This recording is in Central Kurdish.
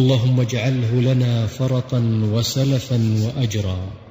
اللهم اجعله لنا فرطا وسلفا وأجرا